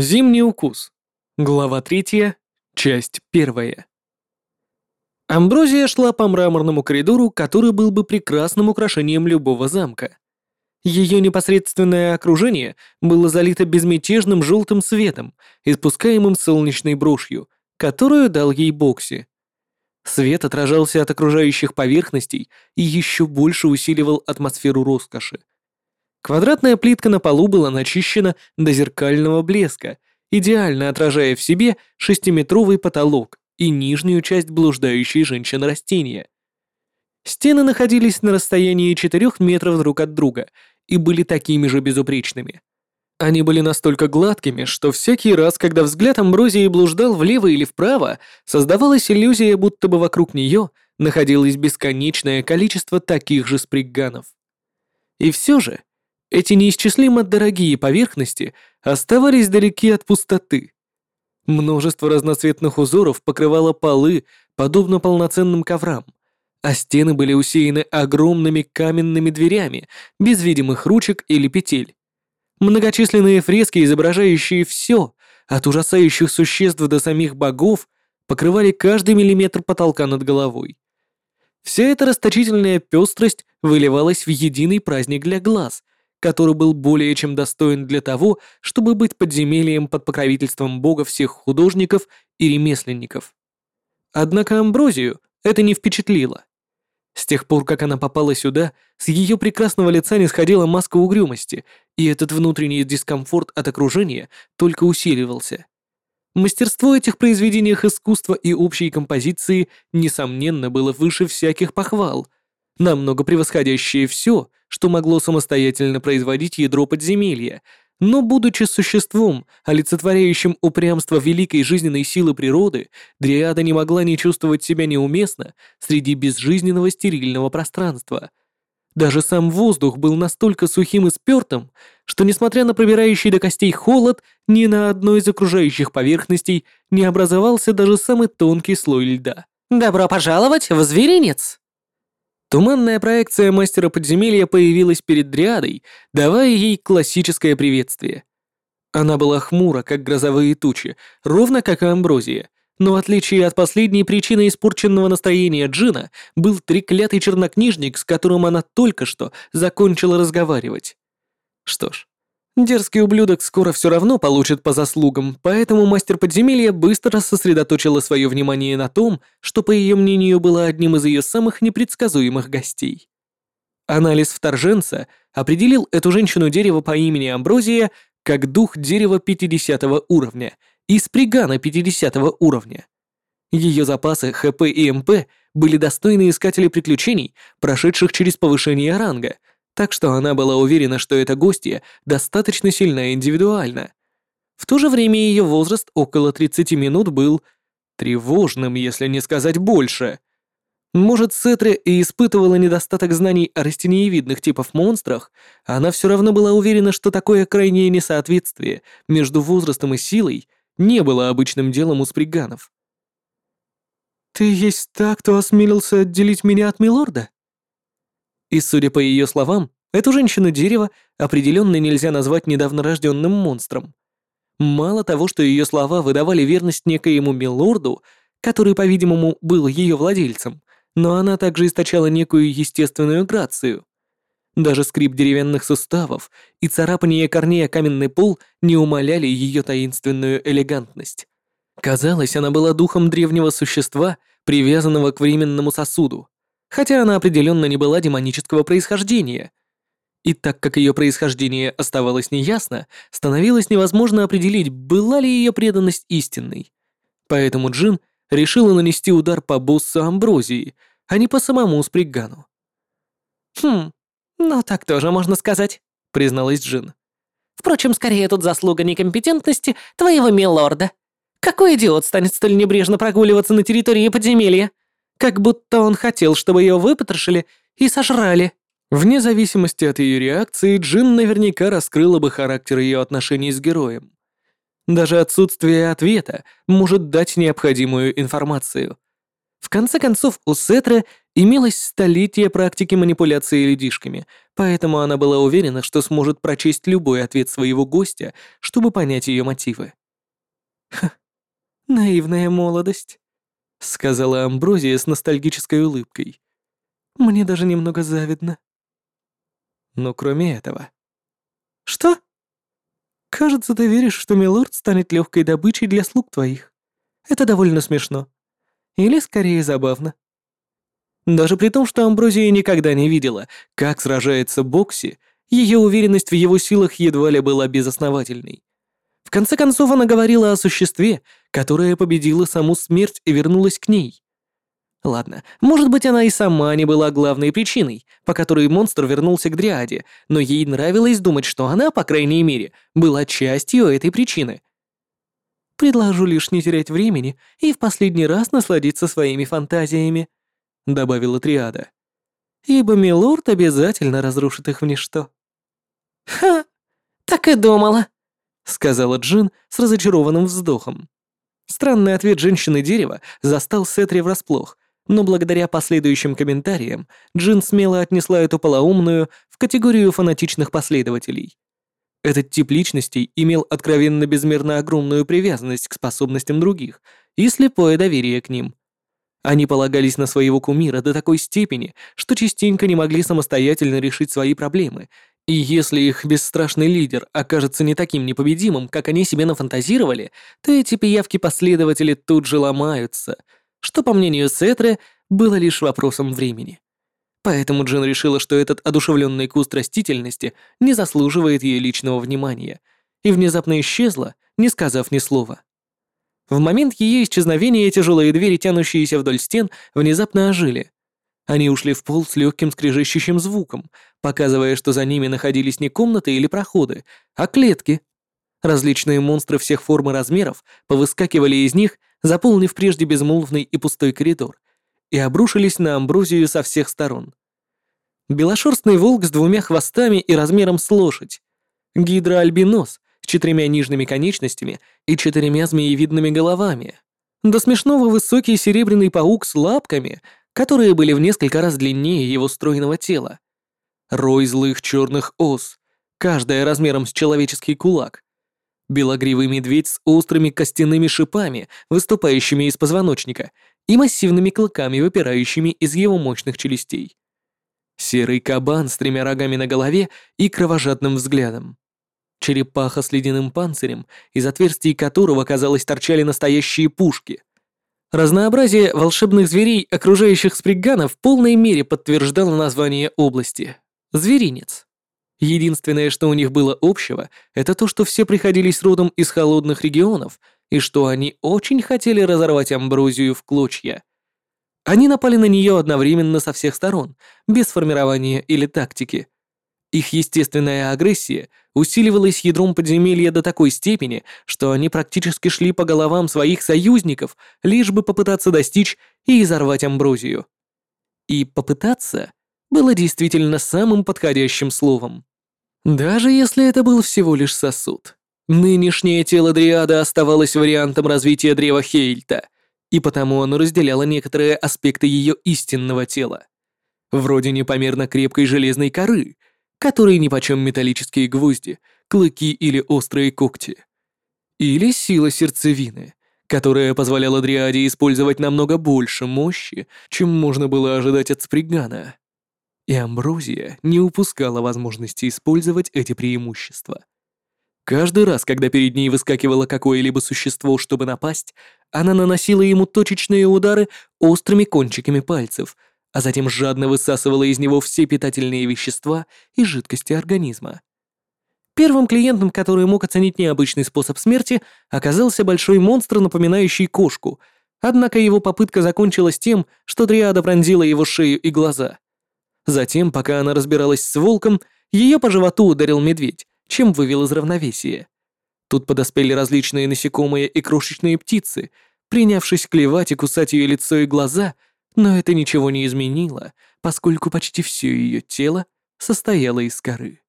Зимний укус. Глава третья, часть первая. Амброзия шла по мраморному коридору, который был бы прекрасным украшением любого замка. Ее непосредственное окружение было залито безмятежным желтым светом, испускаемым солнечной брошью, которую дал ей Бокси. Свет отражался от окружающих поверхностей и еще больше усиливал атмосферу роскоши. Квадратная плитка на полу была начищена до зеркального блеска, идеально отражая в себе шестиметровый потолок и нижнюю часть блуждающей женщины растения. Стены находились на расстоянии четырех метров друг от друга и были такими же безупречными. Они были настолько гладкими, что всякий раз, когда взгляд Амброзии блуждал влево или вправо, создавалась иллюзия, будто бы вокруг нее находилось бесконечное количество таких же спригганов. И все же, эти неисчислимо дорогие поверхности оставались далеки от пустоты. Множество разноцветных узоров покрывало полы, подобно полноценным коврам, а стены были усеяны огромными каменными дверями, без видимых ручек или петель. Многочисленные фрески, изображающие все, от ужасающих существ до самих богов, покрывали каждый миллиметр потолка над головой. Вся эта расточительная пестрость выливалась в единый праздник для глаз, который был более чем достоин для того, чтобы быть подземельем под покровительством бога всех художников и ремесленников. Однако Амброзию это не впечатлило. С тех пор, как она попала сюда, с ее прекрасного лица не сходила маска угрюмости, и этот внутренний дискомфорт от окружения только усиливался. Мастерство этих произведениях искусства и общей композиции, несомненно, было выше всяких похвал, намного превосходящее все, что могло самостоятельно производить ядро подземелья, но, будучи существом, олицетворяющим упрямство великой жизненной силы природы, Дриада не могла не чувствовать себя неуместно среди безжизненного стерильного пространства. Даже сам воздух был настолько сухим и спёртым, что, несмотря на пробирающий до костей холод, ни на одной из окружающих поверхностей не образовался даже самый тонкий слой льда. «Добро пожаловать в зверинец!» Туманная проекция мастера подземелья появилась перед Дриадой, давая ей классическое приветствие. Она была хмура, как грозовые тучи, ровно как и Амброзия, но в отличие от последней причины испорченного настроения Джина был треклятый чернокнижник, с которым она только что закончила разговаривать. Что ж, Дерзкий ублюдок скоро все равно получит по заслугам, поэтому мастер подземелья быстро сосредоточила свое внимание на том, что, по ее мнению, было одним из ее самых непредсказуемых гостей. Анализ вторженца определил эту женщину дерева по имени Амброзия как дух дерева 50 уровня и спригана 50 уровня. Ее запасы ХП и МП были достойны искателей приключений, прошедших через повышение ранга — так что она была уверена, что эта гостья достаточно сильна индивидуально. В то же время ее возраст около 30 минут был тревожным, если не сказать больше. Может, Сетре и испытывала недостаток знаний о растениевидных типах монстрах, она все равно была уверена, что такое крайнее несоответствие между возрастом и силой не было обычным делом у сприганов. «Ты есть та, кто осмелился отделить меня от Милорда?» И, судя по ее словам, эту женщину-дерево определенно нельзя назвать недавно рожденным монстром. Мало того, что ее слова выдавали верность некоему милорду, который, по-видимому, был ее владельцем, но она также источала некую естественную грацию. Даже скрип деревянных суставов и царапание корней о каменный пол не умаляли ее таинственную элегантность. Казалось, она была духом древнего существа, привязанного к временному сосуду хотя она определенно не была демонического происхождения. И так как ее происхождение оставалось неясно, становилось невозможно определить, была ли ее преданность истинной. Поэтому Джин решила нанести удар по боссу Амброзии, а не по самому Спригану. «Хм, ну так тоже можно сказать», — призналась Джин. «Впрочем, скорее тут заслуга некомпетентности твоего милорда. Какой идиот станет столь небрежно прогуливаться на территории подземелья? Как будто он хотел, чтобы ее выпотрошили и сожрали. Вне зависимости от ее реакции, Джин наверняка раскрыла бы характер ее отношений с героем. Даже отсутствие ответа может дать необходимую информацию. В конце концов, у Сетра имелось столетие практики манипуляции людишками, поэтому она была уверена, что сможет прочесть любой ответ своего гостя, чтобы понять ее мотивы. «Ха, наивная молодость», — сказала Амброзия с ностальгической улыбкой. «Мне даже немного завидно». Но кроме этого... «Что?» «Кажется, ты веришь, что милорд станет легкой добычей для слуг твоих. Это довольно смешно. Или скорее забавно. Даже при том, что Амброзия никогда не видела, как сражается Бокси, ее уверенность в его силах едва ли была безосновательной. В конце концов, она говорила о существе, которое победило саму смерть и вернулось к ней. Ладно, может быть, она и сама не была главной причиной, по которой монстр вернулся к Дриаде, но ей нравилось думать, что она, по крайней мере, была частью этой причины. Предложу лишь не терять времени и в последний раз насладиться своими фантазиями», — добавила Триада. «Ибо милорд обязательно разрушит их в ничто». «Ха, так и думала», — сказала Джин с разочарованным вздохом. Странный ответ женщины-дерева застал Сетри врасплох, но благодаря последующим комментариям Джин смело отнесла эту полоумную в категорию фанатичных последователей. Этот тип личностей имел откровенно безмерно огромную привязанность к способностям других и слепое доверие к ним. Они полагались на своего кумира до такой степени, что частенько не могли самостоятельно решить свои проблемы, и если их бесстрашный лидер окажется не таким непобедимым, как они себе нафантазировали, то эти пиявки-последователи тут же ломаются, что, по мнению Сетре, было лишь вопросом времени. Поэтому Джин решила, что этот одушевленный куст растительности не заслуживает ее личного внимания, и внезапно исчезла, не сказав ни слова. В момент ее исчезновения тяжелые двери, тянущиеся вдоль стен, внезапно ожили. Они ушли в пол с легким скрежещущим звуком, показывая, что за ними находились не комнаты или проходы, а клетки. Различные монстры всех форм и размеров повыскакивали из них, заполнив прежде безмолвный и пустой коридор, и обрушились на амброзию со всех сторон. Белошерстный волк с двумя хвостами и размером с лошадь. Гидроальбинос с четырьмя нижними конечностями и четырьмя змеевидными головами. До смешного высокий серебряный паук с лапками, которые были в несколько раз длиннее его стройного тела. Рой злых черных ос, каждая размером с человеческий кулак. Белогривый медведь с острыми костяными шипами, выступающими из позвоночника, и массивными клыками, выпирающими из его мощных челюстей. Серый кабан с тремя рогами на голове и кровожадным взглядом. Черепаха с ледяным панцирем, из отверстий которого, казалось, торчали настоящие пушки. Разнообразие волшебных зверей, окружающих Сприггана, в полной мере подтверждало название области — Зверинец. Единственное, что у них было общего, это то, что все приходились родом из холодных регионов и что они очень хотели разорвать Амброзию в клочья. Они напали на нее одновременно со всех сторон, без формирования или тактики. Их естественная агрессия усиливалась ядром подземелья до такой степени, что они практически шли по головам своих союзников, лишь бы попытаться достичь и изорвать амброзию. И «попытаться» было действительно самым подходящим словом. Даже если это был всего лишь сосуд. Нынешнее тело Дриада оставалось вариантом развития древа Хейльта — и потому оно разделяло некоторые аспекты ее истинного тела. Вроде непомерно крепкой железной коры, которой нипочем металлические гвозди, клыки или острые когти. Или сила сердцевины, которая позволяла Дриаде использовать намного больше мощи, чем можно было ожидать от Спригана. И Амброзия не упускала возможности использовать эти преимущества. Каждый раз, когда перед ней выскакивало какое-либо существо, чтобы напасть, она наносила ему точечные удары острыми кончиками пальцев, а затем жадно высасывала из него все питательные вещества и жидкости организма. Первым клиентом, который мог оценить необычный способ смерти, оказался большой монстр, напоминающий кошку, однако его попытка закончилась тем, что Дриада пронзила его шею и глаза. Затем, пока она разбиралась с волком, ее по животу ударил медведь, чем вывел из равновесия. Тут подоспели различные насекомые и крошечные птицы, принявшись клевать и кусать ее лицо и глаза, но это ничего не изменило, поскольку почти все ее тело состояло из коры.